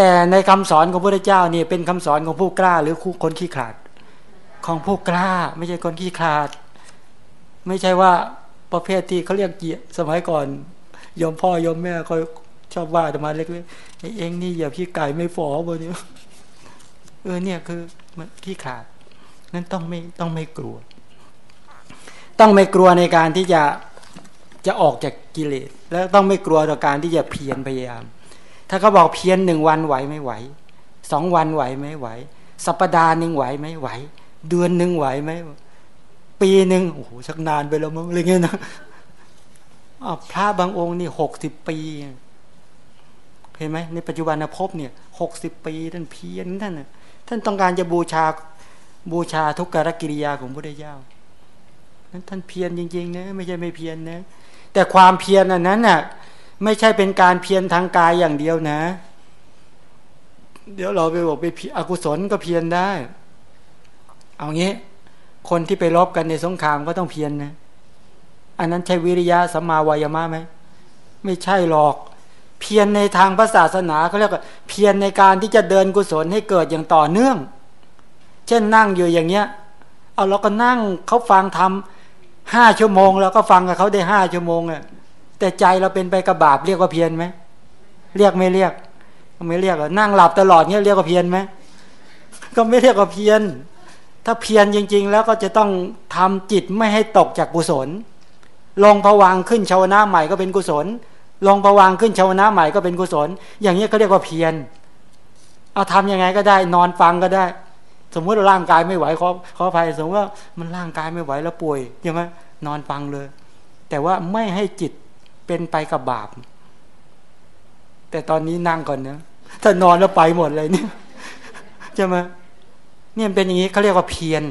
แต่ในคำสอนของพระเจ้านี่เป็นคำสอนของผู้กล้า หรือคนขี้ขลาด ของผู้กล้า ไม่ใช่คนขี้ขลาด ไม่ใช่ว่าประเภทที่เขาเรียกเกียสมัยก่อนยอมพ่อยอมแม่คอยชอบว่าจะมาเล็กๆเองนี่อย่าพี่ไก่ไม่ฟอบนนี้เออเนี่ยคือมันขี้ขาดนั้นต้องไม่ต้องไม่กลัว ต้องไม่กลัวในการที่จะจะออกจากกิเลส แล้วต้องไม่กลัวต่อการที่จะเพียรพยายาม ถ้าเขาบอกเพียรหนึ่งวันไหวไม่ไหวสองวันไหวไม่ไหว สัปดาห์หนึ่งไหวไม่ไหว เดือนหนึ่งไหวไหมปีหนึ่งโอ้โหชักนานไปแล้วมั้งอะไรเงี้ยนะพระบางองค์นี่หกสิบปีเห็นไหมในปัจจุบันภพเนี่ยหกสิบปีท่านเพียรท่านท่านต้องการจะบูชาบูชาทุกการกิริยาของพระเจ้านั้นท่านเพียรจริงๆนะไม่ใช่ไม่เพียรนะแต่ความเพียรอันนั้นน่ะ ไม่ใช่เป็นการเพียรทางกายอย่างเดียวนะ เดี๋ยวเราไปบอกไปอกุศลก็เพียรได้ เอางี้ คนที่ไปรบกันในสงครามก็ต้องเพียรนนะอันนั้นใช่วิริยะสัมมาวายามะไหมไม่ใช่หรอก เพียรในทางพระศาสนาเขาเรียกว่าเพียรในการที่จะเดินกุศลให้เกิดอย่างต่อเนื่อง เช่นนั่งอยู่อย่างเงี้ย เอาเราก็นั่งเขาฟังทำห้าชั่วโมง แล้วก็ฟังกับเขาได้ห้าชั่วโมงอะ แต่ใจเราเป็นไปกระบาบเรียกว่าเพียรไหมเรียกไม่เรียกไม่เรียกนั่งหลับตลอดเงี้ยเรียกว่าเพียรไหมก็ไม่เรียกว่าเพียรถ้าเพียรจริง ๆ แล้วก็จะต้องทำจิตไม่ให้ตกจากกุศล ลงผวังขึ้นชาวนาใหม่ก็เป็นกุศล ลงผวังขึ้นชาวนาใหม่ก็เป็นกุศล อย่างนี้เขาเรียกว่าเพียรเอาทำยังไงก็ได้ นอนฟังก็ได้ สมมติร่างกายไม่ไหวขอขออภัยสมมติว่ามันร่างกายไม่ไหวแล้วป่วยใช่ไหมนอนฟังเลย แต่ว่าไม่ให้จิต เป็นไปกับบาป แต่ตอนนี้นั่งก่อนนะถ้านอนแล้วไปหมดเลยเนี่ยใช่ไหมเนี่ยเป็นอย่างนี้เขาเรียกว่าเพียร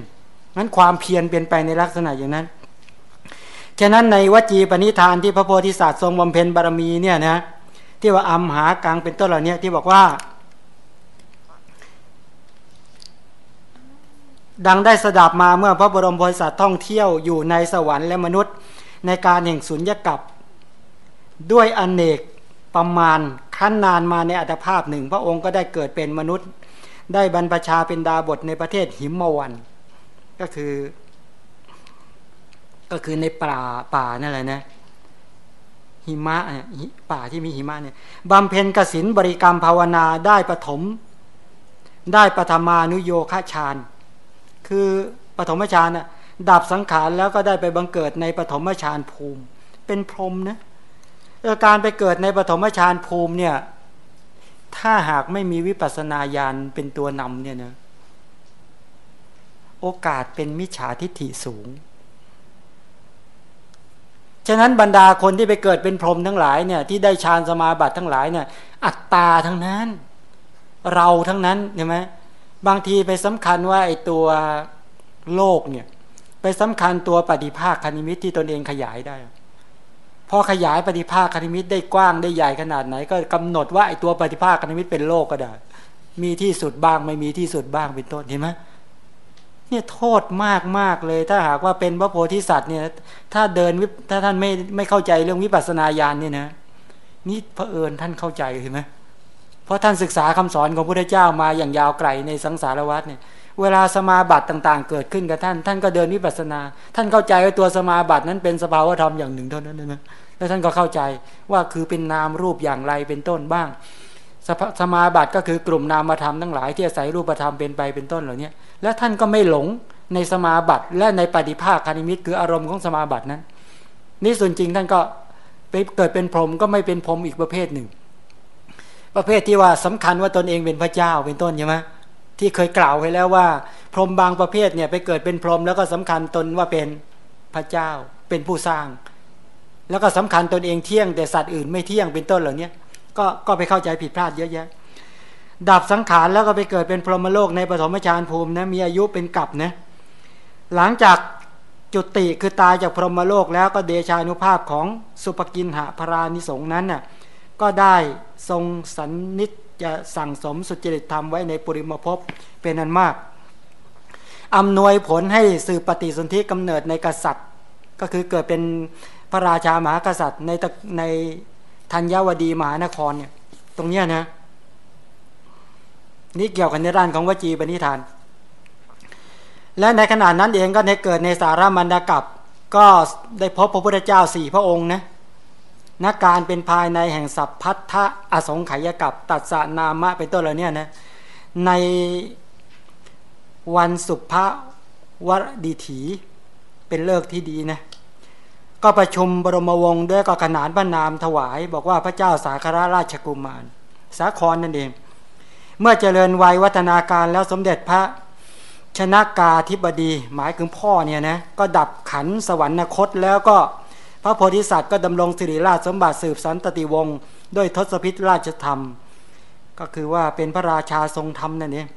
งั้นความเพียรเป็นไปในลักษณะอย่างนั้นฉะนั้นในวจีปณิธานที่พระโพธิสัตว์ทรงบำเพ็ญบารมีเนี่ยนะที่ว่าอัมหากังเป็นต้นเหล่านี้ที่บอกว่า ดังได้สดับมาเมื่อพระบรมโพธิสัตว์ท่องเที่ยวอยู่ในสวรรค์และมนุษย์ ในการแห่งสุญญากับ ด้วยอนเนกประมาณขั้นนานมาในอัตภาพหนึ่ง พระองค์ก็ได้เกิดเป็นมนุษย์ ได้บรรพชาเป็นดาบทในประเทศหิมมวัน ก็คือ ก็คือในป่าป่านั่นแหละนะหิมะป่าที่มีหิมะเนี่ยบำเพ็ญกสินบริกรรมภาวนาได้ปฐมได้ปฐมานุโยคฌานคือปฐมฌานน่ะดับสังขารแล้วก็ได้ไปบังเกิดในปฐมฌานภูมิ เป็นพรหมนะ การไปเกิดในปฐมฌานภูมิเนี่ย ถ้าหากไม่มีวิปัสสนาญาณเป็นตัวนำเนี่ยนะโอกาสเป็นมิจฉาทิฏฐิสูง ฉะนั้นบรรดาคนที่ไปเกิดเป็นพรหมทั้งหลายเนี่ย ที่ได้ฌานสมาบัติทั้งหลายเนี่ย อัตตาทั้งนั้น เราทั้งนั้นใช่ไหมบางทีไปสำคัญว่าไอ้ตัวโลกเนี่ย ไปสำคัญตัวปฏิภาคคณิมิตที่ตนเองขยายได้ พอขยายปฏิภาคคณิมิตได้กว้างได้ใหญ่ขนาดไหน ก็กำหนดว่าไอ้ตัวปฏิภาคคณิมิตเป็นโลกก็ได้ มีที่สุดบ้างไม่มีที่สุดบ้างเป็นต้นเห็นไหมเนี่ยโทษมากมากเลย ถ้าหากว่าเป็นพระโพธิสัตว์เนี่ย ถ้าเดินถ้าท่านไม่ไม่เข้าใจเรื่องวิปัสสนาญาณเนี่ยนะนี่พระเอิญท่านเข้าใจเห็นไหมเพราะท่านศึกษาคำสอนของพระพุทธเจ้ามาอย่างยาวไกลในสังสารวัฏเนี่ย เวลาสมาบัติต่างๆ เกิดขึ้นกับท่าน ท่านก็เดินวิปัสสนา ท่านเข้าใจว่าตัวสมาบัตินั้นเป็นสภาวธรรมอย่างหนึ่งเท่านั้นนะแล้วท่านก็เข้าใจว่าคือเป็นนามรูปอย่างไรเป็นต้นบ้าง สสมาบัติก็คือกลุ่มนามธรรมทั้งหลายที่อาศัยรูปธรรมเป็นไปเป็นต้นเหล่านี้แล้วท่านก็ไม่หลงในสมาบัติและในปฏิภาคคานิมิตคืออารมณ์ของสมาบัตินั้น นี่ส่วนจริงท่านก็ไปเกิดเป็นพรหมก็ไม่เป็นพรหมอีกประเภทหนึ่ง ประเภทที่ว่าสำคัญว่าตนเองเป็นพระเจ้าเป็นต้นใช่ไหม ที่เคยกล่าวไว้แล้วว่า พรหมบางประเภทเนี่ยไปเกิดเป็นพรหมแล้วก็สำคัญตนว่าเป็นพระเจ้าเป็นผู้สร้าง แล้วก็สำคัญตนเองเที่ยงแต่สัตว์อื่นไม่เที่ยงเป็นต้นเหล่านี้ก็ก็ไปเข้าใจผิดพลาดเยอะแยะ ดับสังขารแล้วก็ไปเกิดเป็นพรหมโลกในปฐมฌานภูมินะมีอายุเป็นกับนะหลังจากจุติคือตายจากพรหมโลกแล้วก็เดชานุภาพของสุปกินหะพรานิสงนั้นน่ะ ก็ได้ทรงสันนิจจะสั่งสมสุจริตธรรมไว้ในปุริมภพเป็นอันมากอำนวยผลให้สืบปฏิสนธิกำเนิดในกษัตริย์ ก็คือเกิดเป็นพระราชามหากษัตริย์ในในธัญวดีมหานครเนี่ยตรงเนี้ยนะนี่เกี่ยวกันในด้านของวจีปณิธาน และในขณะนั้นเองก็ในเกิดในสารามันดากับ ก็ได้พบพระพุทธเจ้าสี่พระองค์นะ นักการเป็นภายในแห่งสัพพัทธะอสงไขยกับตัดสนามะเป็นต้นเหล่านี้นะในวันสุภวดีถีเป็นเลิกที่ดีนะก็ประชุมบรมวงศ์ด้วยก็ขนานพระนามถวาย บอกว่าพระเจ้าสาคราราชกุมาร สาครนั่นเอง เมื่อเจริญวัยวัฒนาการแล้วสมเด็จพระชนะกาธิบดี หมายถึงพ่อเนี่ยนะก็ดับขันสวรรคตแล้วก็ พระโพธิสัตว์ก็ดำรงสิริราชสมบัติสืบสันตติวงศ์ด้วยทศพิธราชธรรม ก็คือว่าเป็นพระราชาทรงธรรมนั่นเอง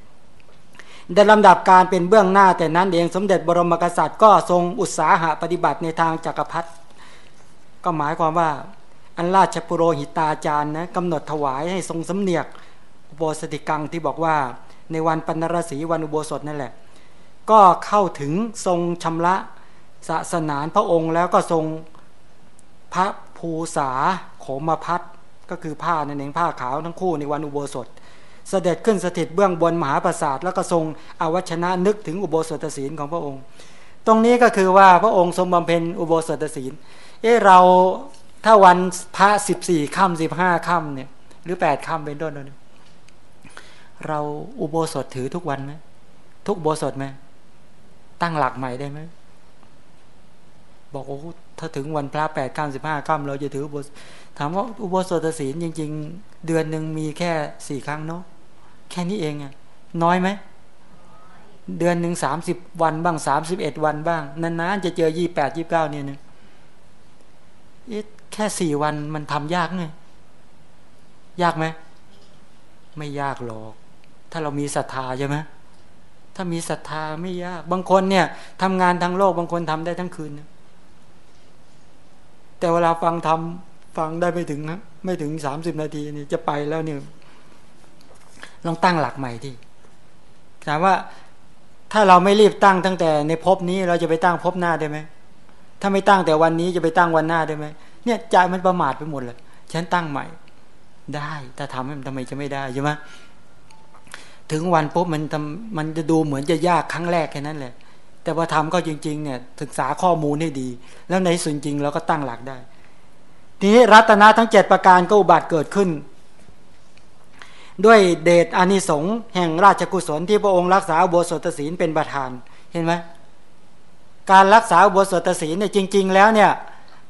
ได้ลำดับการเป็นเบื้องหน้าแต่นั้นเองสมเด็จบรมกษัตริย์ก็ทรงอุตสาหะปฏิบัติในทางจักรพรรดิก็หมายความว่า อันราชปุโรหิตาจารย์นะกำหนดถวายให้ทรงสำเนียกอุโบสถิกังที่บอกว่าในวันปัณรสีวันอุโบสถนั่นแหละ ก็เข้าถึงทรงชำระศาสนานพระองค์แล้วก็ทรง พระภูษาโขมพัดก็คือผ้านั่นเองผ้าขาวทั้งคู่ในวันอุโบสถ เสด็จขึ้นสถิตเบื้องบนมหาปราสาทแล้วก็ทรงอวัชนะนึกถึงอุโบสถศีลของพระองค์ ตรงนี้ก็คือว่าพระองค์ทรงบำเพ็ญอุโบสถศีลเออเราถ้าวันพระสิบสี่ค่ำสิบห้าค่ำเนี่ยหรือแปดค่ำเป็นต้นนี่ยเราอุโบสถถือทุกวันไหมทุกอุโบสถไหมตั้งหลักใหม่ได้ไหมบอกโอ้ ถ้าถึงวันพระแปดค่ำสิบห้าค่ำเราจะถืออุโบสถถามว่าอุโบสถศีลจริง ๆ เดือนหนึ่งมีแค่สี่ครั้งเนาะแค่นี้เองอะน้อยไหมเดือนหนึ่งสามสิบวันบ้างสามสิบเอ็ดวันบ้างนานๆจะเจอยี่แปดยี่เก้าเนี่ยนะแค่สี่วันมันทำยากไงยากไหมไม่ยากหรอก ถ้าเรามีศรัทธาใช่ไหมถ้ามีศรัทธาไม่ยาก บางคนเนี่ยทำงานทั้งโลกบางคนทำได้ทั้งคืน แต่เวลาฟังทำฟังได้ไม่ถึงนะไม่ถึงสามสิบนาทีนี่จะไปแล้วเนี่ยลองตั้งหลักใหม่ที่ถามว่าถ้าเราไม่รีบตั้งตั้งแต่ในภพนี้เราจะไปตั้งภพหน้าได้ไหมถ้าไม่ตั้งแต่วันนี้จะไปตั้งวันหน้าได้ไหมเนี่ยใจมันประมาทไปหมดเลยฉันตั้งใหม่ ได้แต่ทำให้มันทำไมจะไม่ได้ใช่ไหมถึงวันปุ๊บมันทำมันจะดูเหมือนจะยากครั้งแรกแค่นั้นแหละ แต่ว่าทำก็จริงๆเนี่ยศึกษาข้อมูลให้ดี แล้วในส่วนจริงเราก็ตั้งหลักได้ ทีนี้รัตนะทั้งเจ็ดประการก็อุบัติเกิดขึ้น ด้วยเดชอานิสงส์แห่งราชกุศลที่พระองค์รักษาบสถศีลเป็นประธานเห็นไหมการรักษาบสถศีลเนี่ยจริง ๆ แล้วเนี่ย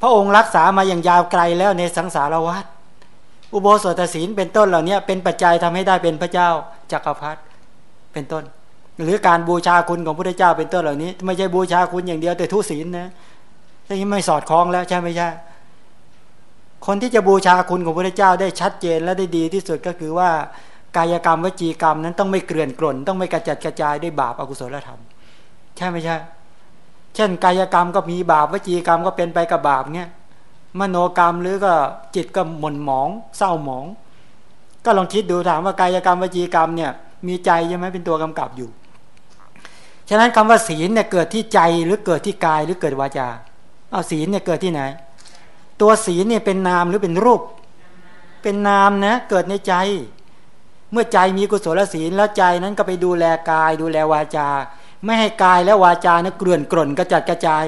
พระองค์รักษามาอย่างยาวไกลแล้วในสังสารวัฏอุโบสถศีลเป็นต้นเหล่านี้เป็นปัจจัยทำให้ได้เป็นพระเจ้าจักรพรรดิเป็นต้น หรือการบูชาคุณของพระเจ้าเป็นต้นเหล่านี้ ไม่ใช่บูชาคุณอย่างเดียวแต่ทุศีลนะที่ไม่สอดคล้องแล้วใช่ไหมใช่คนที่จะบูชาคุณของพระเจ้าได้ชัดเจนและได้ดีที่สุดก็คือว่ากายกรรมวจีกรรมนั้นต้องไม่เกลื่อนกล่น ต้องไม่กระจัดกระจายด้วยบาปอกุศลธรรม ใช่ไหมใช่ เช่น กายกรรมก็มีบาปวจีกรรมก็เป็นไปกับบาปเนี่ยมโนกรรมหรือก็จิตก็หม่นหมอง เศร้าหมอง ก็ลองคิดดูถามว่ากายกรรมวจีกรรมเนี่ย มีใจใช่ไหมเป็นตัวกำกับอยู่ ฉะนั้นคำว่าศีลเนี่ยเกิดที่ใจหรือเกิดที่กายหรือเกิดวาจาเอาศีลเนี่ยเกิดที่ไหน ตัวศีลเนี่ยเป็นนามหรือเป็นรูป เป็นนามนะเกิดในใจ เมื่อใจมีกุศลศีลแล้วใจนั้นก็ไปดูแลกาย ดูแลวาจา ไม่ให้กายและวาจานะเกลื่อนกล่นกระจัดกระจาย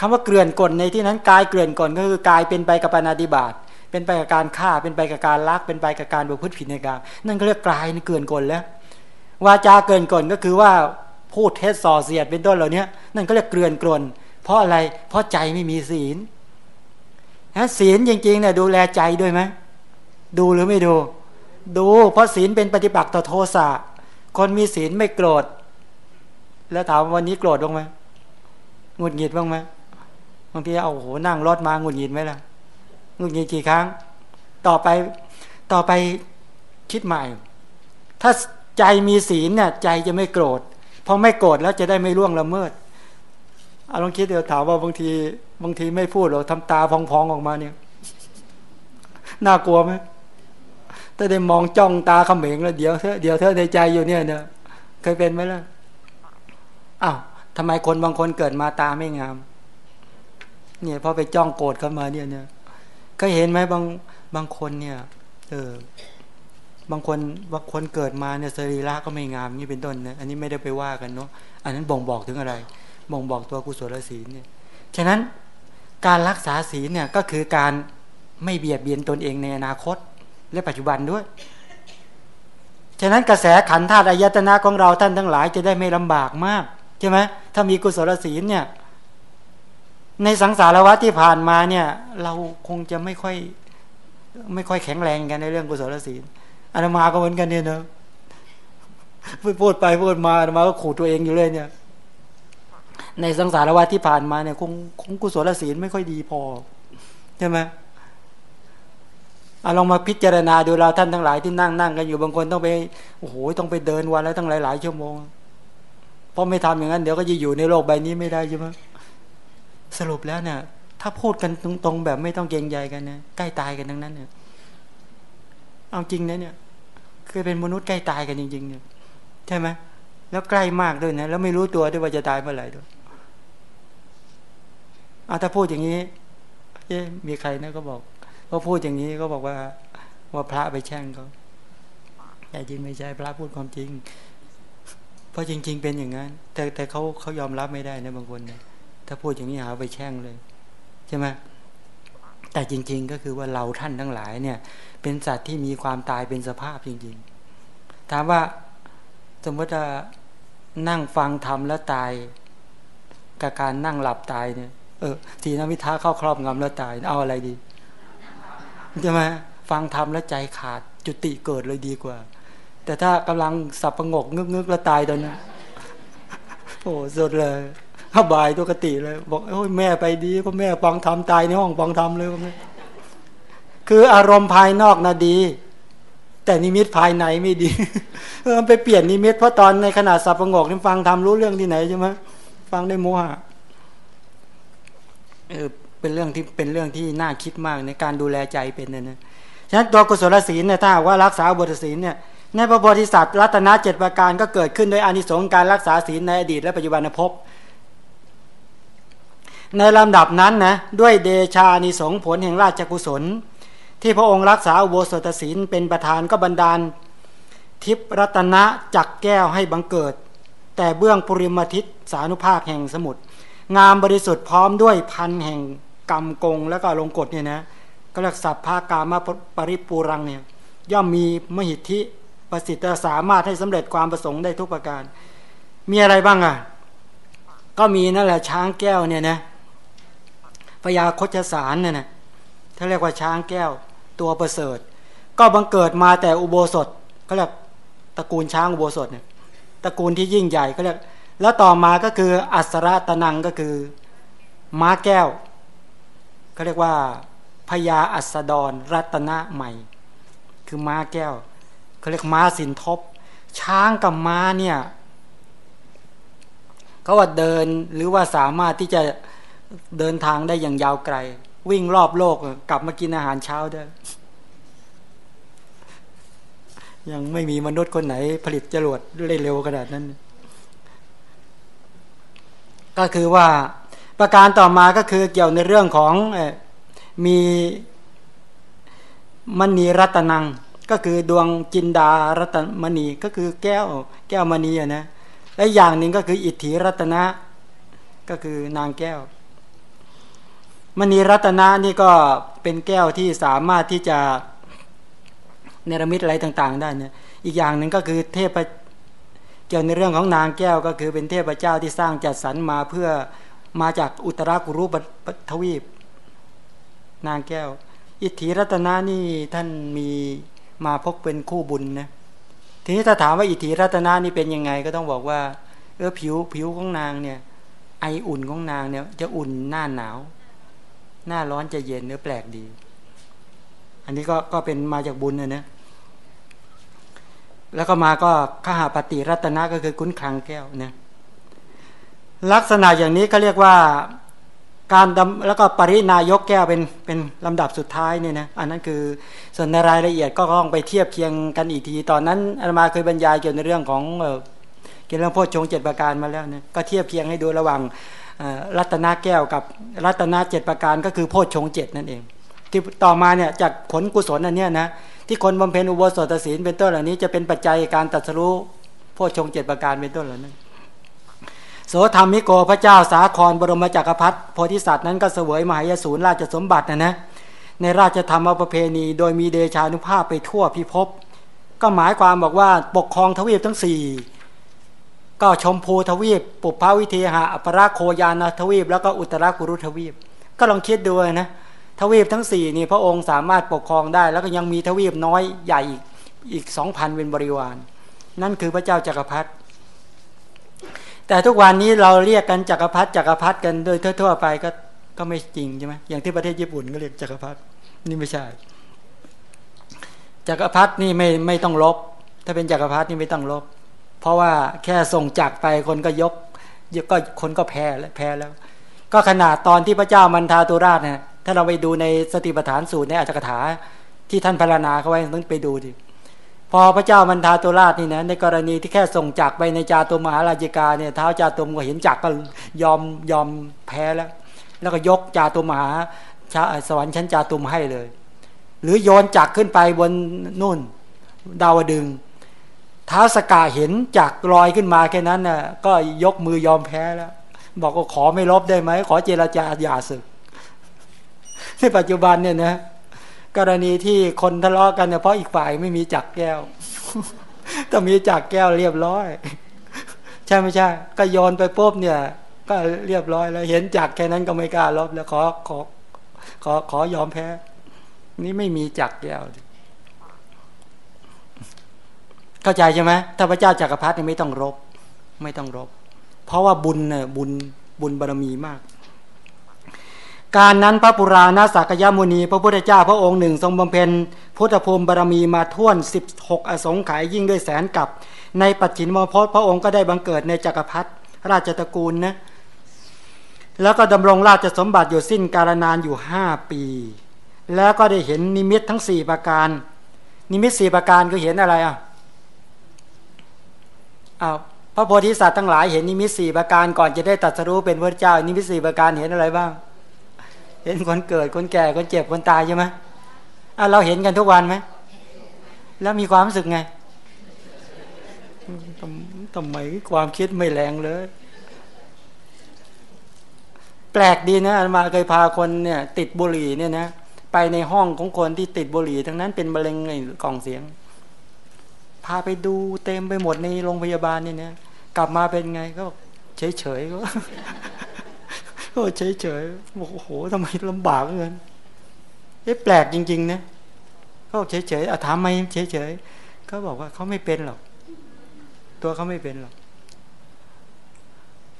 คำว่าเกลื่อนกล่นในที่นั้นกายเกลื่อนกล่นก็คือกายเป็นไปกับปานาดิบาตเป็นไปกับการฆ่าเป็นไปกับการลักเป็นไปกับการบุพฤติผิดในกามนั่นก็เรียกกายเกลื่อนกล่นแล้ว วาจาเกลื่อนกล่นก็คือว่า พูดเท็จส่อเสียดเป็นต้นเหล่านี้นั่นก็เรียกเกลื่อนกลนเพราะอะไร เพราะใจไม่มีศีลนะศีลจริงๆเนี่ยดูแลใจด้วยไหมดูหรือไม่ดู ดูเพราะศีลเป็นปฏิบัติต่อโทสะคนมีศีลไม่โกรธ แล้วถามวันนี้โกรธบ้างไหมหงุดหงิดบ้างไหมบางทีเอาโหนั่งรถมาหงุดหงิดไหมล่ะหงุดหงิดกี่ครั้ง ต่อไปต่อไปคิดใหม่ ถ้าใจมีศีลเนี่ยใจจะไม่โกรธ พอไม่โกรธแล้วจะได้ไม่ล่วงละเมิดเอาลองคิดเดี๋ยวถามว่าบางทีบางทีไม่พูดหรอกทำตาพองๆออกมาเนี่ย น่ากลัวไหมถ้าได้มองจ้องตาเขม็งแล้วเดี๋ยวเธอเดี๋ยวเธอในใจอยู่เนี่ยเนี่ยเคยเป็นไหมล่ะอ้าวทำไมคนบางคนเกิดมาตาไม่งาม เนี่ยพอไปจ้องโกรธเข้ามาเนี่ยเนี่ยเคยเห็นไหมบางบางคนเนี่ย เออ บางคนบางคนเกิดมาเนี่ยสรีระก็ไม่งามนี่เป็นต้นนะอันนี้ไม่ได้ไปว่ากันเนาะอันนั้นบ่งบอกถึงอะไร บ่งบอกตัวกุศลศีลเนี่ยฉะนั้นการรักษาศีลเนี่ยก็คือการไม่เบียดเบียนตนเองในอนาคต และปัจจุบันด้วย ฉะนั้นกระแสขันธาตุอายตนะของเราท่านทั้งหลายจะได้ไม่ลำบากมากใช่ไหมถ้ามีกุศลศีลเนี่ยในสังสารวัฏที่ผ่านมาเนี่ย เราคงจะไม่ค่อย ไม่ค่อยแข็งแรงกันในเรื่องกุศลศีล อาตมาก็เหมือนกันเนี่ยนะพูดไปพูดมาอาตมาก็ขู่ตัวเองอยู่เลยเนี่ย ในสังสารวัฏที่ผ่านมาเนี่ยคงคงกุศลศีลไม่ค่อยดีพอใช่ไหมเอาลองมาพิจารณาดูเราท่านทั้งหลายที่นั่งนั่งกันอยู่บางคนต้องไปโอ้โหต้องไปเดินวันแล้วตั้งหลายหลายชั่วโมงเพราะไม่ทำอย่างนั้นเดี๋ยวก็จะอยู่ในโลกใบนี้ไม่ได้ใช่ไหมสรุปแล้วเนี่ย ถ้าพูดกันตรงๆแบบไม่ต้องเกรงใจกันนะใกล้ตายกันทั้งนั้นเนี่ยเอาจริงนะเนี่ย คยเป็นมนุษย์ใกล้ตายกันจริงๆเนี่ยใช่ไหมแล้วใกล้มากด้วยนะแล้วไม่รู้ตัวด้วยว่าจะตายเมื่อไหร่ด้วยเอาถ้าพูดอย่างนี้เอ๊มีใครนะก็บอกพอพูดอย่างนี้ก็บอกว่า ว่าพระไปแช่งเขาแต่จริงไม่ใช่พระพูดความจริง เพราะจริง ๆ เป็นอย่างนั้น แต่แต่เขาเขายอมรับไม่ได้นะบางคนเนี่ยถ้าพูดอย่างนี้หาไปแช่งเลย ใช่ไหม แต่จริง ๆ ก็คือว่าเราท่านทั้งหลายเนี่ย เป็นสัตว์ที่มีความตายเป็นสภาพจริง ๆ ถามว่าสมมติว่านั่งฟังธรรมแล้วตาย กับการนั่งหลับตายเนี่ย เออทีนวิทาเข้าครอบงำแล้วตาย เอาอะไรดีใช่ไหมฟังทำแล้วใจขาด จุติเกิดเลยดีกว่า แต่ถ้ากำลังสับประงกงึกงึกแล้วตายตอนนั้นโอ้สุดเลย ข้าบายตัวกติเลย บอกโอ้ยแม่ไปดีก็แม่ฟังทำตายในห้องฟังทำเลยคืออารมณ์ภายนอกนะดี แต่นิมิตภายในไม่ดีเออไปเปลี่ยนนิมิตเพราะตอนในขณะสับประงกนี่ฟังทำรู้เรื่องที่ไหนใช่ไหมฟังได้โมหะเออเป็นเรื่องที่เป็นเรื่องที่น่าคิดมากในการดูแลใจเป็นนะนะฉะนั้นตัวกุศลศีลเนี่ยถ้าว่ารักษาบทศีลเนี่ยในพระโพธิสัตว์รัตนเจ็ดประการก็เกิดขึ้นโดยอานิสงส์การรักษาศีลในอดีตและปัจจุบันภพ ในลำดับนั้นนะด้วยเดชานิสงผลแห่งราชกุศล ที่พระองค์รักษาอุโบสถศีลเป็นประธานก็บันดาล ทิพรัตนะจักแก้วให้บังเกิด แต่เบื้องปริมทิศสานุภาคแห่งสมุทรงามบริสุทธิ์พร้อมด้วยพันแห่งกรรมกงแล้วก็ลงกฎเนี่ยนะก็เรียกสัพพากามาปริปูรังเนี่ยย่อมมีมหิทธิประสิทธิ์สามารถให้สำเร็จความประสงค์ได้ทุกประการ มีอะไรบ้างอะ ก็มีนั่นแหละช้างแก้วเนี่ยนะ พญาคชสารเนี่ยนะถ้าเรียกว่าช้างแก้วตัวประเสริฐ ก็บังเกิดมาแต่อุโบสถก็เรียกตระกูลช้างอุโบสถเนี่ยตระกูลที่ยิ่งใหญ่ก็เรียกแล้วต่อมาก็คืออัศรตนังก็คือม้าแก้วเขาเรียกว่าพญาอัสดรรัตนะใหม่ คือม้าแก้วเขาเรียกม้าสินทบ ช้างกับม้าเนี่ยเขาว่าเดินหรือว่าสามารถที่จะ เดินทางได้อย่างยาวไกล วิ่งรอบโลกกลับมากินอาหารเช้าได้ ยังไม่มีมนุษย์คนไหน ผลิตจรวดได้เร็วขนาดนั้น ก็คือว่าประการต่อมาก็คือเกี่ยวในเรื่องของมีมณีรัตนัง ก็คือดวงจินดารัตมณีก็คือแก้วแก้วมณีนะและอย่างหนึ่งก็คืออิทธิรัตนะ ก็คือนางแก้ว มณีรัตนะนี่ก็เป็นแก้วที่สามารถที่จะเนรมิตอะไรต่าง ๆ ได้เนี่ยอีกอย่างหนึ่งก็คือเทพเกี่ยวในเรื่องของนางแก้วก็คือเป็นเทพเจ้าที่สร้างจัดสรรมาเพื่อมาจากอุตรากุรุปทวีป นางแก้ว อิทธิรัตนานี่ท่านมีมาพกเป็นคู่บุญนะทีนี้ถ้าถามว่าอิทธิรัตนานี่เป็นยังไงก็ต้องบอกว่าเออผิวผิวของนางเนี่ย ไออุ่นของนางเนี่ยจะอุ่นหน้าหนาว หน้าร้อนจะเย็นเนื้อแปลกดี อันนี้ก็ก็เป็นมาจากบุญนะนะแล้วก็มาก็ข้าหาปฏิรัตนะก็คือคุ้นคลังแก้วนะลักษณะอย่างนี้เขาเรียกว่าการดำแล้วก็ปรินายกแก้วเป็นเป็นลำดับสุดท้ายเนี่ยนะอันนั้นคือส่วนในรายละเอียดก็ต้องไปเทียบเคียงกันอีกที ตอนนั้นอาตมาเคยบรรยายเกี่ยวในเรื่องของเกี่ยวกับโพชงเจ็ดประการมาแล้วเนี่ยก็เทียบเคียงให้ดูระหว่าง รัตนาแก้วกับรัตนาเจ็ดประการก็คือโพชงเจ็ดนั่นเอง ที่ต่อมาเนี่ยจากผลกุศลอันเนี้ยนะที่คนบำเพ็ญอุโบสถศีลเป็นต้นเหล่านี้จะเป็นปัจจัยการตัดสู้โพชงเจ็ดประการเป็นต้นเหล่านั้นโสธรรมิโกพระเจ้าสาครบรมจักรพรรดิโพธิสัตว์นั้นก็เสวยมหายสูรราชสมบัตินะนะในราชธรรมประเพณี โดยมีเดชานุภาพไปทั่วพิภพก็หมายความบอกว่าปกครองทวีปทั้งสี่ ก็ชมพูทวีป ปุพพวิเทหะอัปราโคยานทวีป แล้วก็อุตรากุรุทวีป ก็ลองคิดดูนะทวีปทั้งสี่นี่พระองค์สามารถปกครองได้ แล้วก็ยังมีทวีปน้อยใหญ่อีกสองพันเป็นบริวาร นั่นคือพระเจ้าจักรพรรดิแต่ทุกวันนี้เราเรียกกันจักรพรรดิจักรพรรดิกันโดยทั่ว ๆ ไปก็ก็ไม่จริงใช่ไหมอย่างที่ประเทศญี่ปุ่นก็เรียกจักรพรรดินี่ไม่ใช่จักรพรรดินี่ไม่ไม่ต้องลบ ถ้าเป็นจักรพรรดินี่ไม่ต้องลบ เพราะว่าแค่ส่งจักไปคนก็ยกก็คนก็แพ้แล้วแพ้แล้ว ก็ขนาดตอนที่พระเจ้ามันทาตุราชนะถ้าเราไปดูในสติปัฏฐานสูตรในอัจฉริยะที่ท่านพารณาเขาไว้ต้องไปดูดิพอพระเจ้ามันทาตุราชนี่นะในกรณีที่แค่ส่งจักไปในจาตุมหาราชิกาเนี่ยเท้าจาตุมก็เห็นจักก็ยอมยอมแพ้แล้ว แล้วก็ยกจาตุมหาสวรรค์ชั้นจาตุมให้เลย หรือโยนจักขึ้นไปบนนู่น ดาวดึง ท้าสกาเห็นจักลอยขึ้นมาแค่นั้นน่ะก็ยกมือยอมแพ้แล้ว บอกว่าขอไม่ลบได้ไหม ขอเจรจาอย่าสึกในปัจจุบันเนี่ยนะกรณีที่คนทะเลาะกันเนี่ยเพราะอีกฝ่ายไม่มีจักแก้วต้องมีจักแก้วเรียบร้อย ใช่ไม่ใช่ ก็โยนไปปุ๊บเนี่ย ก็เรียบร้อยแล้ว เห็นจักแค่นั้นก็ไม่กล้าลบแล้วขอขอขอขอยอมแพ้ นี่ไม่มีจักแก้ว เข้าใจใช่ไหมถ้าพระเจ้าจักรพรรดิไม่ต้องรบ ไม่ต้องรบ เพราะว่าบุญเนี่ยบุญบุญบารมีมาก การนั้นพระปุราณสักยมุนี พระพุทธเจ้าพระองค์หนึ่ง ทรงบำเพ็ญพุทธภูมิบารมีมาท่วนสิบหกอสงไขยยิ่งด้วยแสนกับ ในปัจจิมพศพระองค์ก็ได้บังเกิดในจักรพรรดิราชตระกูลนะแล้วก็ดำรงราชสมบัติอยู่สิ้นกาลนานอยู่ห้าปี แล้วก็ได้เห็นนิมิตทั้งสี่ประการ นิมิตสี่ประการก็เห็นอะไรอะ พระโพธิสัตว์ทั้งหลายเห็นนิมิตสี่ประการก่อนจะได้ตัดสรู้เป็นพระเจ้า นิมิตสี่ประการเห็นอะไรบ้าง เห็นคนเกิดคนแก่คนเจ็บคนตายใช่ไหมเราเห็นกันทุกวันไหมแล้วมีความรู้สึกไงทำไมความคิดไม่แรงเลย แปลกดีนะมาเคยพาคนเนี่ย ติดบุหรี่เนี่ยนะไปในห้องของคนที่ติดบุหรี่ทั้งนั้นเป็นมะเร็งในกล่องเสียง พาไปดูเต็มไปหมดในโรงพยาบาลนี่เนี่ยกลับมาเป็นไงก็เฉยเฉยก็ก็เฉยเฉยบอกโอ้โหทำไมลำบากเกินเอ๊ะแปลกจริง ๆ นะเขาเฉยเฉยอะถามไหมเฉยเฉยเขาบอกว่าเขาไม่เป็นหรอก ตัวเขาไม่เป็นหรอก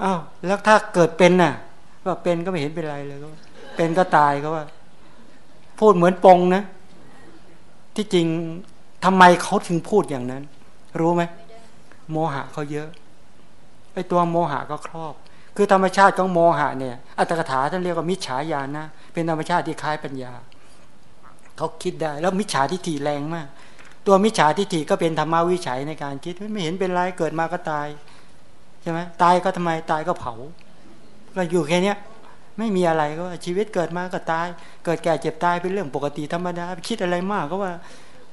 อ้าวแล้วถ้าเกิดเป็นน่ะว่าเป็นก็ไม่เห็นเป็นไรเลยก็เป็นก็ตายก็ว่า พูดเหมือนปงนะ ที่จริง ทำไมเขาถึงพูดอย่างนั้น รู้ไหมโมหะเขาเยอะไอตัวโมหะก็ครอบ คือธรรมชาติของโมหะเนี่ยอัตถกถาท่านเรียกว่ามิจฉาญาณนะเป็นธรรมชาติที่คล้ายปัญญาเขาคิดได้ แล้วมิจฉาทิฏฐิแรงมาก ตัวมิจฉาทิฏฐิก็เป็นธรรมวิชัยในการคิดไม่เห็นเป็นไรเกิดมาก็ตายใช่ไหมตายก็ทำไมตายก็เผาก็อยู่แค่นี้ไม่มีอะไรก็ว่าชีวิตเกิดมาก็ตาย เกิดแก่เจ็บตายเป็นเรื่องปกติธรรมดาคิดอะไรมากก็ว่า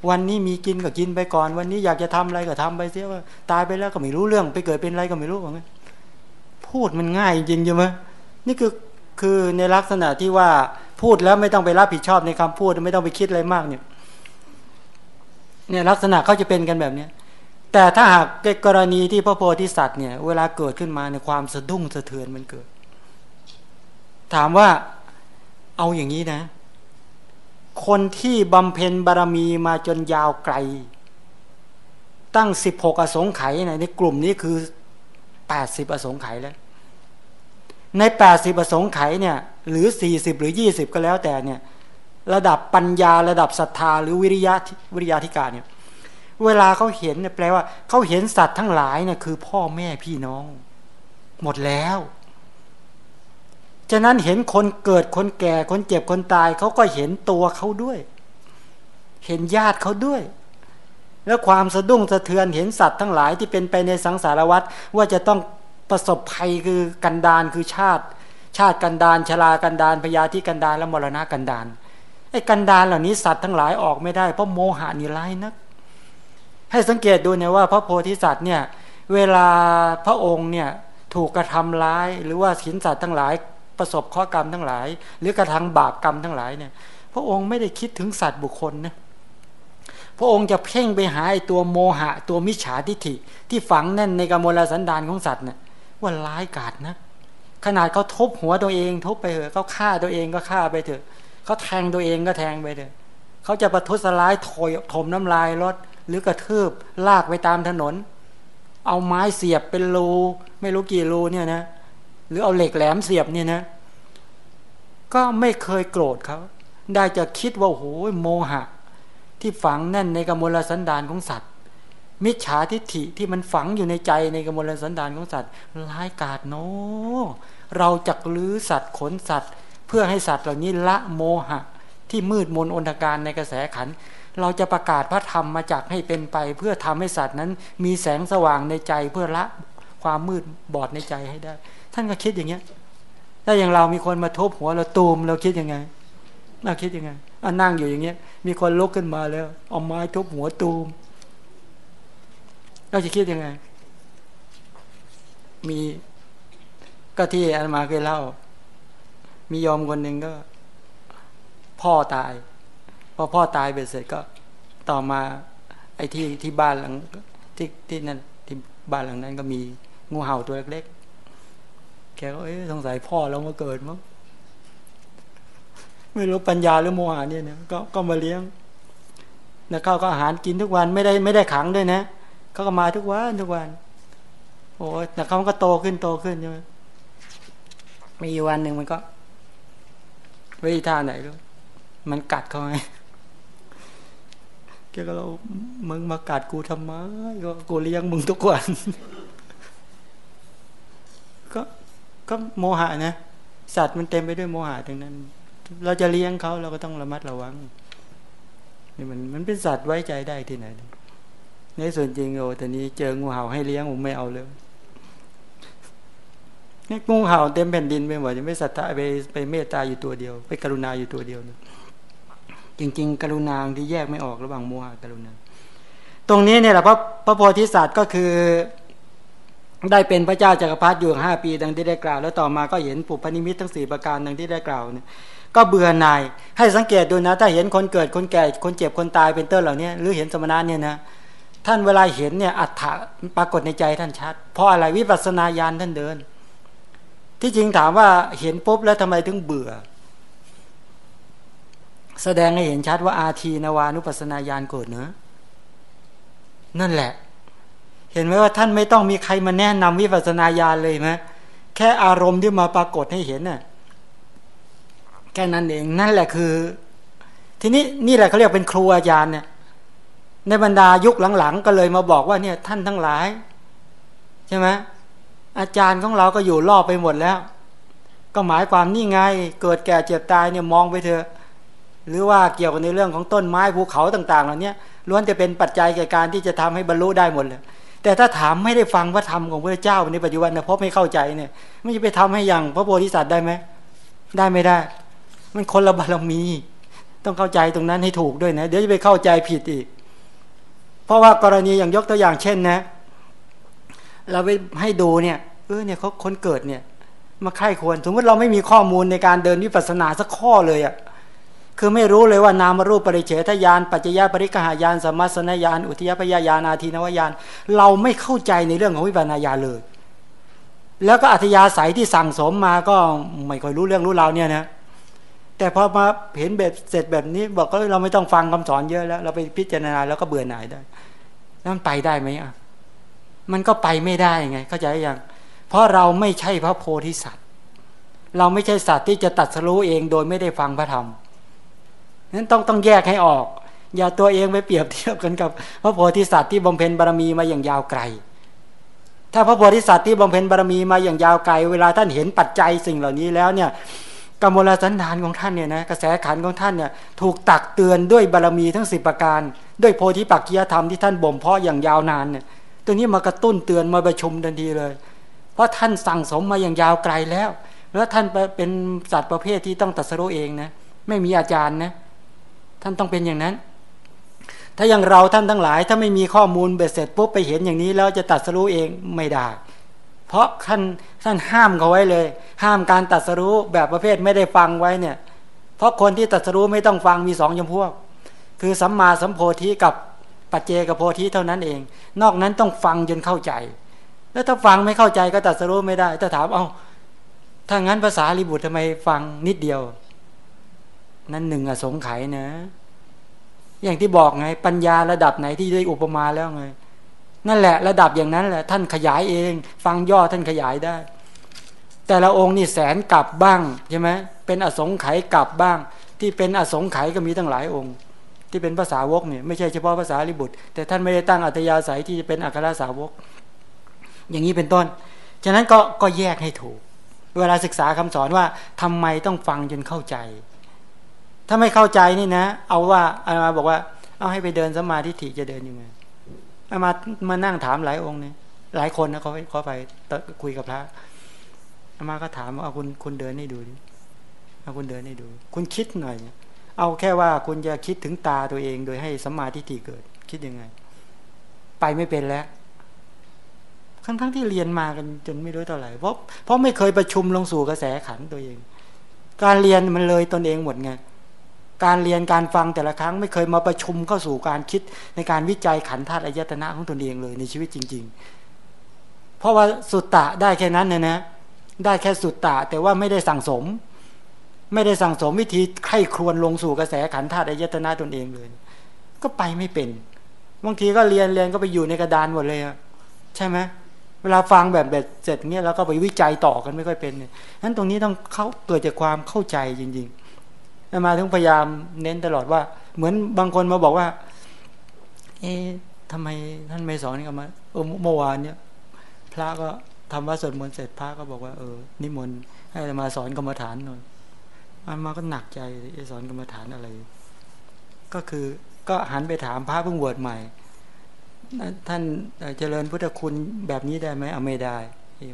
วันนี้มีกินก็กินไปก่อน วันนี้อยากจะทำอะไรก็ทำไปเสียว่า ตายไปแล้วก็ไม่รู้เรื่อง ไปเกิดเป็นอะไรก็ไม่รู้ว่าไงพูดมันง่ายจริงใช่ไหมนี่คือคือในลักษณะที่ว่าพูดแล้วไม่ต้องไปรับผิดชอบในคำพูดไม่ต้องไปคิดอะไรมากเนี่ย เนี่ยลักษณะเขาจะเป็นกันแบบเนี้ยแต่ถ้าหากในกรณีที่พระโพธิสัตว์เนี่ยเวลาเกิดขึ้นมาในความสะดุ้งสะเทือนมันเกิด ถามว่าเอาอย่างนี้นะ คนที่บำเพ็ญบารมีมาจนยาวไกล ตั้งสิบหกอสงไขยในกลุ่มนี้คือแปดสิบอสงไขยแล้ว ในแปดสิบอสงไขยเนี่ย หรือสี่สิบหรือยี่สิบก็แล้วแต่เนี่ย ระดับปัญญาระดับศรัทธาหรือวิริยะวิริยาธิการเนี่ย เวลาเขาเห็นเนี่ยแปลว่าเขาเห็นสัตว์ทั้งหลายเนี่ยคือพ่อแม่พี่น้อง หมดแล้ว ฉะนั้นเห็นคนเกิดคนแก่คนเจ็บคนตายเขาก็เห็นตัวเขาด้วย เห็นญาติเขาด้วย แล้วความสะดุ้งสะเทือนเห็นสัตว์ทั้งหลายที่เป็นไปในสังสารวัฏว่าจะต้องประสบภัยคือกันดานคือชาติ ชาติกันดานชรากันดานพยาธิกันดานและมรณะกันดานไอ้กันดานเหล่านี้สัตว์ทั้งหลายออกไม่ได้เพราะโมหะนี่ร้ายนัก ให้สังเกตดูเนี่ยว่า พระโพธิสัตว์เนี่ยเวลาพระองค์เนี่ยถูกกระทำร้าย หรือว่าสินสัตว์ทั้งหลาย ประสบข้อกรรมทั้งหลาย หรือกระทำบาปกรรมทั้งหลายเนี่ยพระองค์ไม่ได้คิดถึงสัตว์บุคคลนะพระองค์จะเพ่งไปหาไอ้ตัวโมหะ ตัวมิจฉาทิฏฐิ ที่ฝังแน่นในกมลสันดานของสัตว์เนี่ยว่าร้ายกาจนะ ขนาดเขาทบหัวตัวเองทุบไปเถอะเขาฆ่าตัวเองก็ฆ่าไปเถอะเขาแทงตัวเองก็แทงไปเถอะเขาจะประทุษร้ายถอยถมน้ำลายรถหรือกระทืบลากไปตามถนน เอาไม้เสียบเป็นรูไม่รู้กี่รูเนี่ยนะ หรือเอาเหล็กแหลมเสียบเนี่ยนะ ก็ไม่เคยโกรธเขาได้จะคิดว่าโอ้โหโมหะ ที่ฝังแน่นในกมลสันดานของสัตว์ มิจฉาทิฏฐิที่มันฝังอยู่ในใจในกมลสันดานของสัตว์ร้ายกาจโนเราจักลื้อสัตว์ขนสัตว์ เพื่อให้สัตว์เหล่านี้ละโมหะ ที่มืดมนอนตการในกระแสขัน เราจะประกาศพระธรรมมาจากให้เป็นไป เพื่อทำให้สัตว์นั้นมีแสงสว่างในใจเพื่อละความมืดบอดในใจให้ได้ ท่านก็คิดอย่างเงี้ยถ้าอย่างเรามีคนมาทุบหัวเราตูมเราคิดยังไงเราคิดยังไงอ่านั่งอยู่อย่างเงี้ย มีคนลุกขึ้นมาแล้วเอาไม้ทุบหัวตูมเราจะคิดยังไง มีก็ที่อามาเคยเล่า มียอมคนหนึ่งก็ พ่อตาย พอพ่อตายไปเสร็จก็ ต่อมา ไอ้ที่ที่บ้านหลังที่ที่นั่นที่บ้านหลังนั้นก็มีงูเห่าตัวเล็กๆ แกก็เอ๊ะสงสัยพ่อเรามาเกิดมั้งไม่รู้ปัญญาหรือโมหะเนี่ยนะก็ก็มาเลี้ยงแล้วเขาก็อาหารกินทุกวันไม่ได้ไม่ได้ขังด้วยนะเขาก็มาทุกวันทุกวัน โอ้แต่เขาก็โตขึ้นโตขึ้นใช่ไหมมีวันหนึ่งมันก็วิท่าไหนรู้มันกัดเขาไงแกก็เรามึงมากัดกูทำไมก็กูเลี้ยงมึงทุกวัน ก็ ก็โมหะนะสัตว์มันเต็มไปด้วยโมหะทั้งนั้น เราจะเลี้ยงเขาเราก็ต้องระมัดระวังนี่มันมันเป็นสัตว์ไว้ใจได้ที่ไหน ในส่วนจริงโอ้แต่นี้เจองูเห่าให้เลี้ยงผมไม่เอาเลยนี่งูเห่าเต็มแผ่นดินไปหมดยังไม่ศรัทธาไปไปเมตตาอยู่ตัวเดียว ไปกรุณาอยู่ตัวเดียวนะจริง ๆ กรุณาที่แยกไม่ออกระหว่างโมหะกรุณา ตรงนี้เนี่ยแหละพระพระโพธิสัตว์ก็คือ ได้เป็นพระเจ้าจากักรพรรดิอยู่ห้าปี ดังที่ได้กล่าว แล้วต่อมาก็เห็นปุพนิมิตทั้งสี่ประการดังที่ได้กล่าวเนี่ยก็เบื่อหน่าย ให้สังเกตดูนะ ถ้าเห็นคนเกิดคนแก่คนเจ็บคนตายเป็นต้นเหล่านี้หรือเห็นสมณะเนี่ยนะท่านเวลาเห็นเนี่ยอัฏฐะปรากฏในใจท่านชัด เพราะอะไรวิปัสสนาญาณท่านเดิน ที่จริงถามว่าเห็นปุ๊บแล้วทำไมถึงเบื่อ แสดงให้เห็นชัดว่าอาทีนวานุปัสนาญาณเกิดเนอะนั่นแหละ เห็นไหมว่าท่านไม่ต้องมีใครมาแนะนำวิปัสนาญาณเลยไหมแค่อารมณ์ที่มาปรากฏให้เห็นน่ะแค่นั้นเองนั่นแหละคือ ทีนี้นี่แหละเขาเรียกเป็นครูอาจารย์เนี่ย ในบรรดายุคหลังๆ ก็เลยมาบอกว่าเนี่ย ท่านทั้งหลาย ใช่ไหมอาจารย์ของเราก็อยู่รอบไปหมดแล้ว ก็หมายความนี่ไง เกิดแก่เจ็บตายเนี่ยมองไปเถอะ หรือว่าเกี่ยวกับในเรื่องของต้นไม้ภูเขาต่าง ๆ เหล่านี้ล้วนจะเป็นปัจจัยแก่การที่จะทำให้บรรลุได้หมดเลย แต่ถ้าถามไม่ได้ฟังพระธรรมของพระเจ้าในปัจจุบันนะเพราะไม่เข้าใจเนี่ยไม่จะไปทำให้อย่างพระโพธิสัตว์ได้ไหมได้ไม่ได้ มันคนละบารมี ต้องเข้าใจตรงนั้นให้ถูกด้วยนะ เดี๋ยวจะไปเข้าใจผิดอีก เพราะว่ากรณีอย่างยกตัวอย่างเช่นนะ เราไปให้ดูเนี่ยเออเนี่ยเขาคนเกิดเนี่ย มาไข้ควรสมมติเราไม่มีข้อมูลในการเดินวิปัสสนาสักข้อเลยอะ่ะ คือไม่รู้เลยว่านามรูปปริเฉทญาณปัจจยปริกหายานสมัสนญาณอุทยพยายานาทีนวญาณเราไม่เข้าใจในเรื่องของวิปัสสนาญาเลย แล้วก็อัธยาศัยที่สั่งสมมาก็ไม่ค่อยรู้เรื่องรู้ราวเนี่ยนะแต่พอมาเห็นแบบเสร็จแบบนี้ บอกก็เราไม่ต้องฟังคำสอนเยอะแล้ว เราไปพิจารณาแล้วก็เบื่อหน่ายได้แล้วมันไปได้ไหมอะมันก็ไปไม่ได้ไง เข้าใจยังเพราะเราไม่ใช่พระโพธิสัตว์ เราไม่ใช่สัตว์ที่จะตัดสรู้เองโดยไม่ได้ฟังพระธรรม นั้นต้องต้องแยกให้ออก อย่าตัวเองไปเปรียบเทียบกันกับ พระโพธิสัตว์ที่บำเพ็ญบารมีมาอย่างยาวไกล ถ้าพระโพธิสัตว์ที่บำเพ็ญบารมีมาอย่างยาวไกล เวลาท่านเห็นปัจจัยสิ่งเหล่านี้แล้วเนี่ยกมลสันดานของท่านเนี่ยนะกระแสขันของท่านเนี่ยถูกตักเตือนด้วยบารมีทั้งสิบประการ ด้วยโพธิปักกียธรรมที่ท่านบ่มเพาะอย่างยาวนานเนี่ยตัวนี้มากระตุ้นเตือนมาประชุมทันทีเลย เพราะท่านสั่งสมมาอย่างยาวไกลแล้ว แล้วท่านเป็นสัตว์ประเภทที่ต้องตัดสรุเองนะไม่มีอาจารย์นะ ท่านต้องเป็นอย่างนั้น ถ้าอย่างเราท่านทั้งหลาย ถ้าไม่มีข้อมูลเบ็ดเสร็จปุ๊บไปเห็นอย่างนี้แล้วจะตัดสรู้เองไม่ได้ เพราะท่านท่านห้ามเขาไว้เลย ห้ามการตัดสรู้แบบประเภทไม่ได้ฟังไว้เนี่ย เพราะคนที่ตัดสรู้ไม่ต้องฟังมีสองจำพวก คือสัมมาสัมโพธิกับปัจเจกโพธิเท่านั้นเอง นอกนั้นต้องฟังจนเข้าใจ แล้วถ้าฟังไม่เข้าใจก็ตัดสรู้ไม่ได้ถ้าถามเอา้าถ้างั้นภาษาลิบุตรทำไมฟังนิดเดียว นั่นหนึ่งอสงไขยนะ อย่างที่บอกไง ปัญญาระดับไหนที่ได้อุปมาแล้วไง นั่นแหละ ระดับอย่างนั้นแหละ ท่านขยายเอง ฟังย่อท่านขยายได้ แต่ละองค์นี่แสนกลับบ้างใช่ไหมเป็นอสงไขยกลับบ้าง ที่เป็นอสงไขยก็มีตั้งหลายองค์ ที่เป็นภาษาวกเนี่ยไม่ใช่เฉพาะภาษาลิบุตร แต่ท่านไม่ได้ตั้งอัตยาศัยที่จะเป็นอัครสาวก อย่างนี้เป็นต้น ฉะนั้นก็ก็แยกให้ถูก เวลาศึกษาคำสอนว่าทำไมต้องฟังจนเข้าใจ ถ้าไม่เข้าใจนี่นะ เอาว่าอามาบอกว่า เอาให้ไปเดินสมาธิจะเดินยังไงอามามานั่งถามหลายองค์เนี่ยหลายคนนะเขาเขาไปคุยกับพระอามาก็ถามว่าเอาคุณคุณเดินให้ดูดิเอาคุณเดินให้ดู คุณคิดหน่อยเอาแค่ว่าคุณจะคิดถึงตาตัวเอง โดยให้สมาธิเกิด คิดยังไง ไปไม่เป็นแล้วทั้งทั้งที่เรียนมากันจนไม่รู้เท่าไหร่เพราะเพราะไม่เคยประชุมลงสู่กระแสขันตัวเอง การเรียนมันเลยตนเองหมดไง การเรียนการฟังแต่ละครั้งไม่เคยมาประชุมเข้าสู่การคิดในการวิจัยขันธาตุอายตนะของตนเองเลยในชีวิตจริง ๆ เพราะว่าสุตตะได้แค่นั้นนะนะได้แค่สุตตะแต่ว่าไม่ได้สั่งสม ไม่ได้สั่งสมวิธีไข้ครวนลงสู่กระแสขันธาตุอายตนะตนเองเลย ก็ไปไม่เป็นบางทีก็เรียนเรียนก็ไปอยู่ในกระดานหมดเลยใช่ไหมเวลาฟังแบบแบบเสร็จเนี้ยแล้วก็ไปวิจัยต่อกันไม่ค่อยเป็นเนี่ยนั้นตรงนี้ต้องเขาเกิดจากความเข้าใจจริง ๆ มาถึงพยายามเน้นตลอดว่า เหมือนบางคนมาบอกว่า เอ๊ะทำไมท่านไม่สอนนี่กันมาเมื่อวานเนี่ย พระก็ทำว่าสวดมนต์เสร็จพระก็บอกว่าเออนิมนต์ให้มาสอนกรรมฐานหน่อยมันมาก็หนักใจสอนกรรมฐานอะไร ก็คือก็หันไปถามพระเพิ่งบวชใหม่ ท่านเจริญพุทธคุณแบบนี้ได้ไหมเอาไม่ได้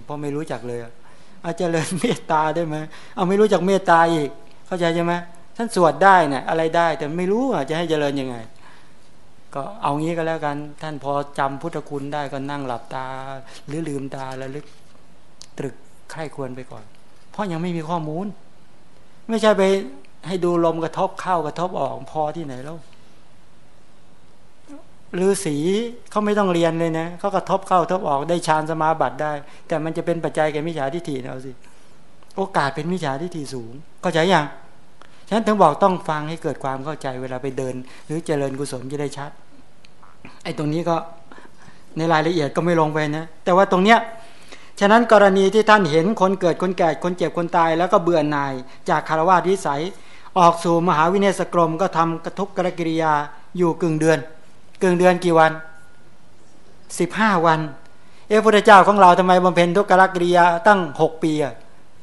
เพราะไม่รู้จักเลยเอาเจริญเมตตาได้ไหมเอาไม่รู้จักเมตตาอีก เข้าใจใช่ไหม ท่านสวดได้นะอะไรได้ แต่ไม่รู้อะจะให้เจริญยังไง ก็เอางี้ก็แล้วกัน ท่านพอจำพุทธคุณได้ก็นั่งหลับตา หรือลืมตาแล้วลึกตรึกใคร่ควรไปก่อน เพราะยังไม่มีข้อมูล ไม่ใช่ไปให้ดูลมกระทบเข้ากระทบออกพอที่ไหนแล้วฤาษีเขาไม่ต้องเรียนเลยนะเขาก็ทบเข้าทบออกได้ฌานสมาบัติได้ แต่มันจะเป็นปัจจัยแก่มิจฉาทิฏฐิเอาสิ โอกาสเป็นมิจฉาทิฏฐิสูงเข้าใจยัง ฉะนั้นถึงบอกต้องฟังให้เกิดความเข้าใจเวลาไปเดิน หรือเจริญกุศลจะได้ชัด ไอ้ตรงนี้ก็ในรายละเอียดก็ไม่ลงไปนะ แต่ว่าตรงเนี้ยฉะนั้นกรณีที่ท่านเห็นคนเกิดคนแก่คนเจ็บคนตาย แล้วก็เบื่อหน่าย จากคารวะวิสัย ออกสู่มหาวิเนศกรมก็ทำกระทุกกรกิริยาอยู่กึ่งเดือนเกินเดือนกี่วันสิบห้าวัน เอพระเจ้าของเราทำไมบำเพ็ญทุกขลกิริยาตั้งหกปีอะ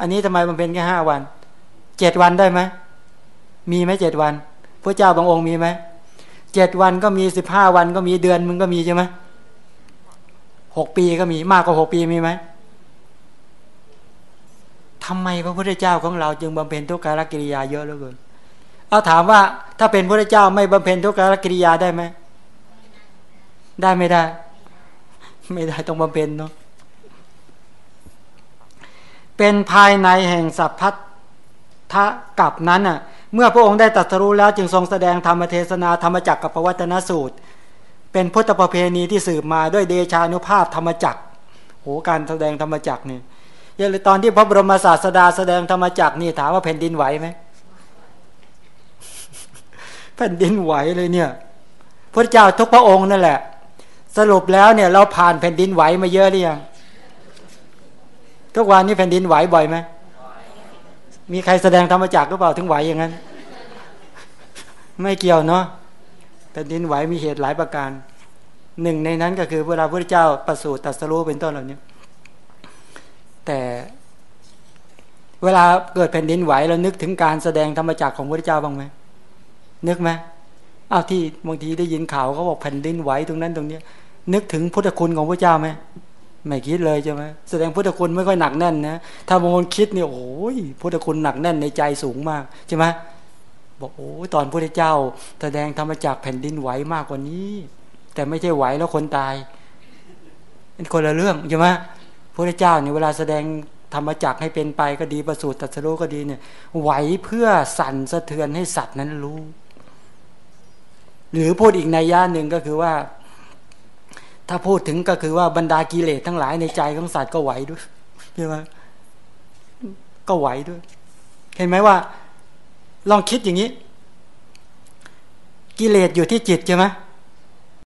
อันนี้ทำไมบำเพ็ญแค่ห้าวันเจ็ดวันได้ไหม มีไหมเจ็ดวัน พระเจ้าบางองค์มีไหมเจ็ดวันก็มีสิบห้าวันก็มีเดือนมึงก็มีใช่ไหมหกปีก็มีมากกว่าหกปีมีไหมทำไมพระพุทธเจ้าของเราจึงบำเพ็ญทุกขลกิริยาเยอะเหลือเกินเอาถามว่า ถ้าเป็นพระเจ้าไม่บำเพ็ญทุกขลกิริยาได้ไหมได้ไม่ได้ ไม่ได้ต้องมาเป็นเนาะเป็นภายในแห่งสัพพัทธกับนั้นน่ะ เมื่อพระองค์ได้ตรัสรู้แล้วจึงทรงแสดงธรรมเทศนาธรรมจักรกับปวัตนสูตร เป็นพุทธประเพณีที่สืบมาด้วยเดชานุภาพธรรมจักรโหการแสดงธรรมจักรนี่ยังตอนที่พระบรมศาสดาแสดงธรรมจักรนี่ถามว่าแผ่นดินไหวไหมแผ่นดินไหวเลยเนี่ยพระเจ้าทุกพระองค์นั่นแหละ สรุปแล้วเนี่ย เราผ่านแผ่นดินไหวมาเยอะหรือยังทุกวันนี้แผ่นดินไหวบ่อยไหม มีใครแสดงธรรมจักรหรือเปล่าถึงไหวอย่างนั้น ไม่เกี่ยวเนาะแผ่นดินไหวมีเหตุหลายประการหนึ่งในนั้นก็คือเวลาพระเจ้าประสูติตัสรู้เป็นต้นเหล่านี้แต่เวลาเกิดแผ่นดินไหวเรานึกถึงการแสดงธรรมจักรของพระเจ้าบ้างไหมนึกไหมอ้าวที่บางทีได้ยินข่าวเขาบอกแผ่นดินไหวตรงนั้นตรงนี้นึกถึงพุทธคุณของพระเจ้าไหม ไม่คิดเลยใช่ไหมแสดงพุทธคุณไม่ค่อยหนักแน่นนะถ้าบางคนคิดเนี่ยโอ้ยพุทธคุณหนักแน่นในใจสูงมากใช่ไหมบอกโอ้ตอนพระเจ้า แสดงธรรมจักแผ่นดินไหวมากกว่านี้ แต่ไม่ใช่ไหวแล้วคนตายเป็นคนละเรื่องใช่ไหมพระเจ้าเนี่ยเวลาแสดงธรรมจักให้เป็นไปก็ดีประสูติตัสรู้ก็ดีเนี่ย ไหวเพื่อสั่นสะเทือนให้สัตว์นั้นรู้ หรือพูดอีกในย่าหนึ่งก็คือว่า ถ้าพูดถึงก็คือว่าบรรดากิเลสทั้งหลายในใจของสัตว์ก็ไหวด้วยใช่ไหมก็ไหวด้วย เห็นไหมว่า ลองคิดอย่างนี้ กิเลสอยู่ที่จิตใช่ไหม